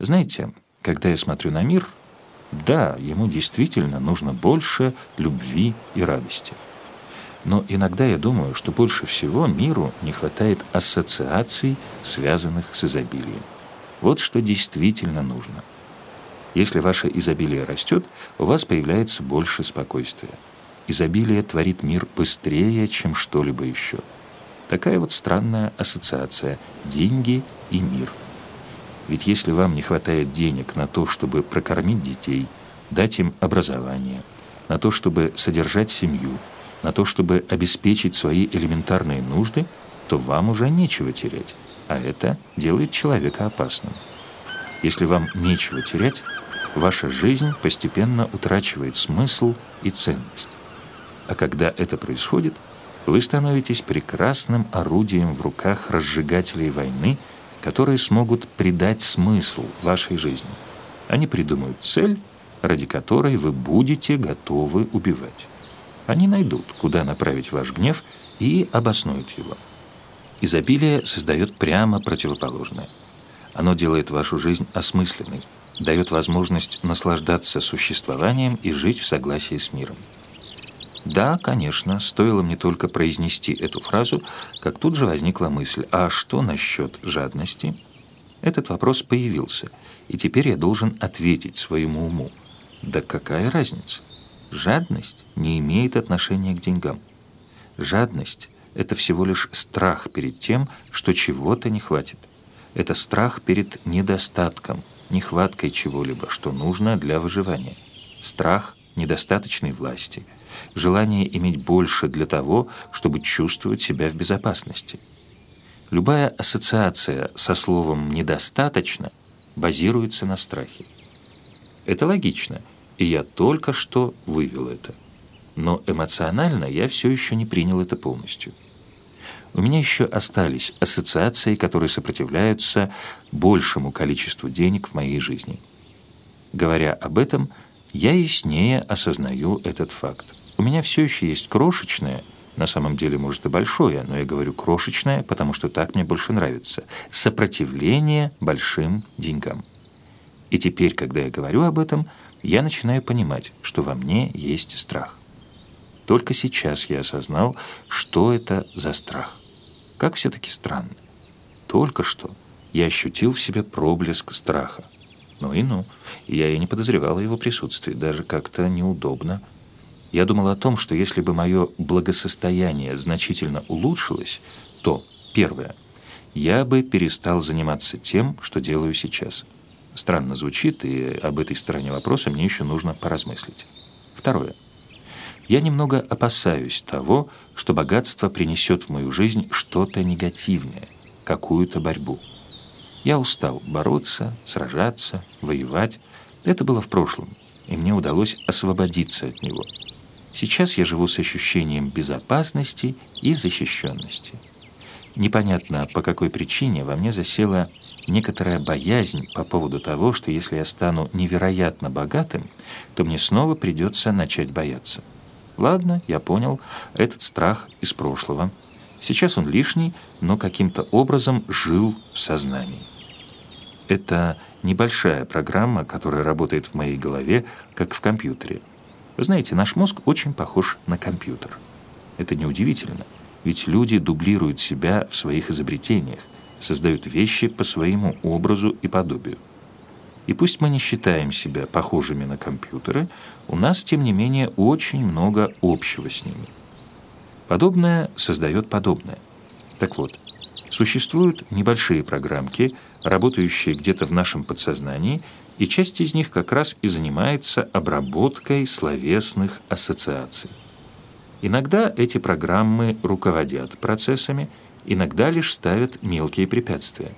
Знаете, когда я смотрю на мир, да, ему действительно нужно больше любви и радости. Но иногда я думаю, что больше всего миру не хватает ассоциаций, связанных с изобилием. Вот что действительно нужно. Если ваше изобилие растет, у вас появляется больше спокойствия. Изобилие творит мир быстрее, чем что-либо еще. Такая вот странная ассоциация – деньги и мир. Ведь если вам не хватает денег на то, чтобы прокормить детей, дать им образование, на то, чтобы содержать семью, на то, чтобы обеспечить свои элементарные нужды, то вам уже нечего терять, а это делает человека опасным. Если вам нечего терять, ваша жизнь постепенно утрачивает смысл и ценность. А когда это происходит – вы становитесь прекрасным орудием в руках разжигателей войны, которые смогут придать смысл вашей жизни. Они придумают цель, ради которой вы будете готовы убивать. Они найдут, куда направить ваш гнев и обоснуют его. Изобилие создает прямо противоположное. Оно делает вашу жизнь осмысленной, дает возможность наслаждаться существованием и жить в согласии с миром. Да, конечно, стоило мне только произнести эту фразу, как тут же возникла мысль, а что насчет жадности? Этот вопрос появился, и теперь я должен ответить своему уму. Да какая разница? Жадность не имеет отношения к деньгам. Жадность – это всего лишь страх перед тем, что чего-то не хватит. Это страх перед недостатком, нехваткой чего-либо, что нужно для выживания. Страх недостаточной власти – желание иметь больше для того, чтобы чувствовать себя в безопасности. Любая ассоциация со словом «недостаточно» базируется на страхе. Это логично, и я только что вывел это. Но эмоционально я все еще не принял это полностью. У меня еще остались ассоциации, которые сопротивляются большему количеству денег в моей жизни. Говоря об этом, я яснее осознаю этот факт. У меня все еще есть крошечное, на самом деле, может, и большое, но я говорю крошечное, потому что так мне больше нравится, сопротивление большим деньгам. И теперь, когда я говорю об этом, я начинаю понимать, что во мне есть страх. Только сейчас я осознал, что это за страх. Как все-таки странно. Только что я ощутил в себе проблеск страха. Ну и ну, я и не подозревал о его присутствии, даже как-то неудобно – я думал о том, что если бы мое благосостояние значительно улучшилось, то, первое, я бы перестал заниматься тем, что делаю сейчас. Странно звучит, и об этой стороне вопроса мне еще нужно поразмыслить. Второе. Я немного опасаюсь того, что богатство принесет в мою жизнь что-то негативное, какую-то борьбу. Я устал бороться, сражаться, воевать. Это было в прошлом, и мне удалось освободиться от него – Сейчас я живу с ощущением безопасности и защищенности. Непонятно, по какой причине во мне засела некоторая боязнь по поводу того, что если я стану невероятно богатым, то мне снова придется начать бояться. Ладно, я понял, этот страх из прошлого. Сейчас он лишний, но каким-то образом жил в сознании. Это небольшая программа, которая работает в моей голове, как в компьютере. Вы знаете, наш мозг очень похож на компьютер. Это неудивительно, ведь люди дублируют себя в своих изобретениях, создают вещи по своему образу и подобию. И пусть мы не считаем себя похожими на компьютеры, у нас, тем не менее, очень много общего с ними. Подобное создает подобное. Так вот, существуют небольшие программки, работающие где-то в нашем подсознании и часть из них как раз и занимается обработкой словесных ассоциаций. Иногда эти программы руководят процессами, иногда лишь ставят мелкие препятствия.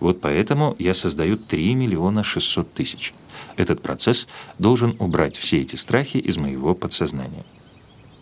Вот поэтому я создаю 3 миллиона 600 тысяч. Этот процесс должен убрать все эти страхи из моего подсознания.